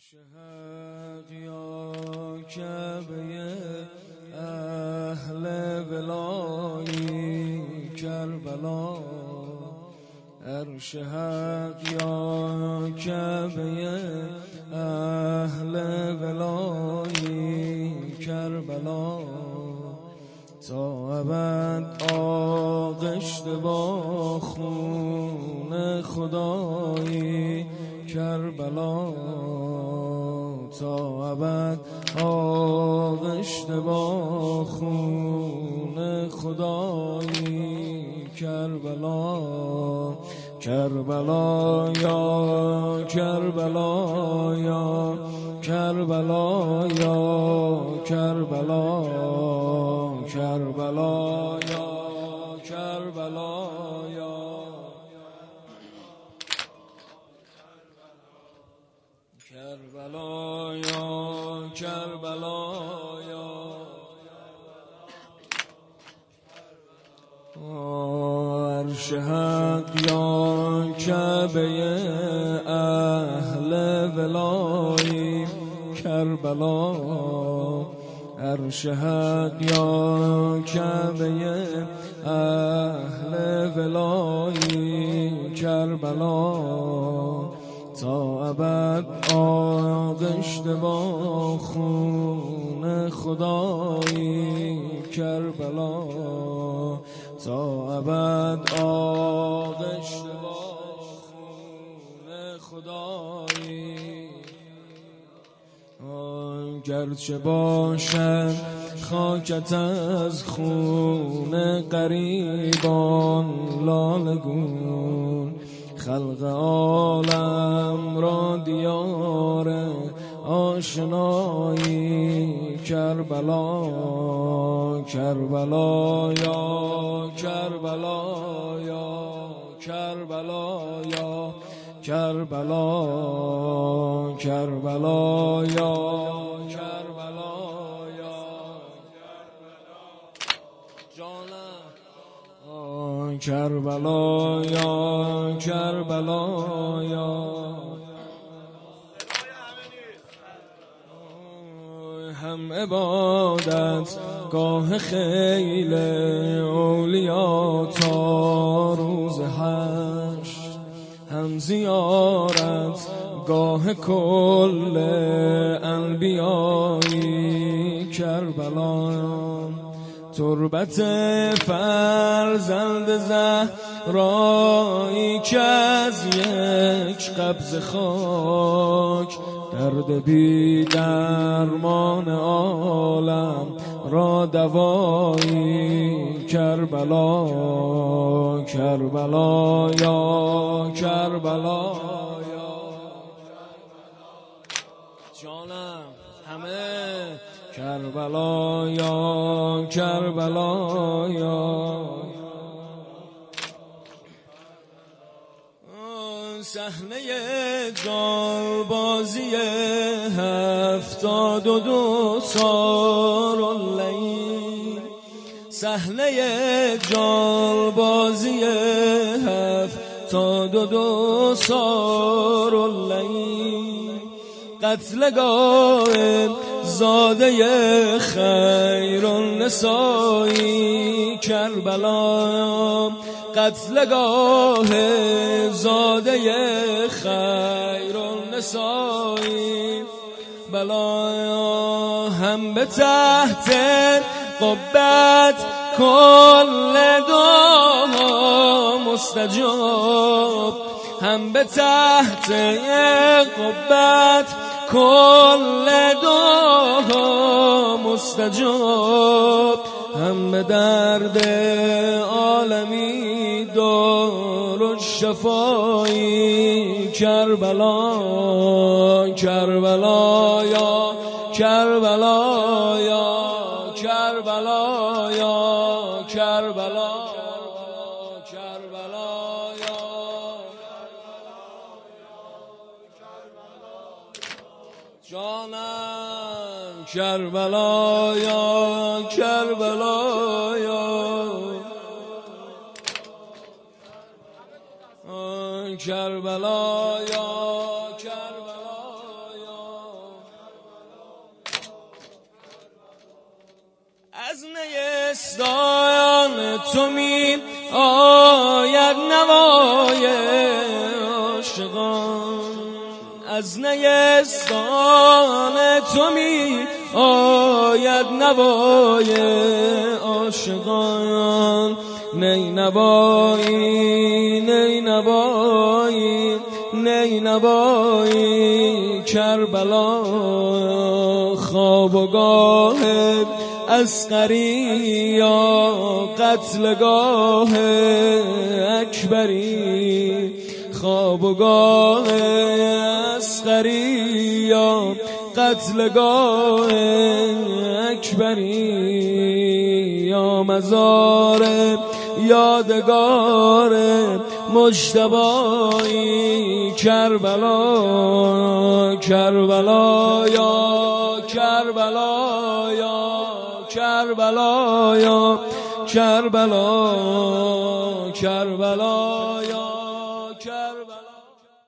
شهد یا کعبه اهل ولایی کربلا. ارشهد یا کعبه اهل ولایی کربلا. تا ابد آغشت با خون خدایی کربلا. تا ابد آغشت با خون خدایی کربلا کربلا یا کربلا یا کربلا یا کربلا کربلا یا. کربلا یا کربلا یا ارشهد یا کعبه اهل ولایی کربلا. ارشهد یا کعبه اهل ولایی کربلا. تا ابد آغشت با خون خدایی کربلا. تا ابد آغشت با خون خدایی. گرچه باشد خاکت از خون قریبان لالگون خلق عالم را دیار آشنایی کربلا کربلا یا کربلا یا کربلا یا کربلا کربلا یا کربلا یا جانم. کربلا یا کربلا یا هم عبادت گاه خیل اولیا تا روز هشت. هم زیارت گاه کل انبیایی تربت فرزند زهرایی که از یک قبض خاک درد بی درمان عالم را دوایی کربلا کربلا یا کربلا جانم همه کربلا یا کربلا یا صحنه جالبازی هفتاد و دو سال اللیل صحنه جالبازی هفتاد و دو سال اللیل قتلگاه زاده خیر النسایی کربلا. قتلگاه زاده خیر النسایی بلا هم به تحت قبت کل دعا مستجاب. هم به تحت قبت کل دعا مستجاب. هم درد عالمی دار و شفایی. کربلا کربلا یا کربلا یا جانم کربلا یا کربلا یا کربلا یا از نیستان تو می آید نوار از نیستان تو می آید نوای عاشقان. نی نوایی نی نوایی نی نوایی. کربلا خواب و گاه یا قتلگاه اکبری. خواب و گاه اسقری یا قتلگاه اکبری یا مزار یادگار مجتبایی کربلا کربلا یا کربلا یا کربلا یا کربلا کربلا یا.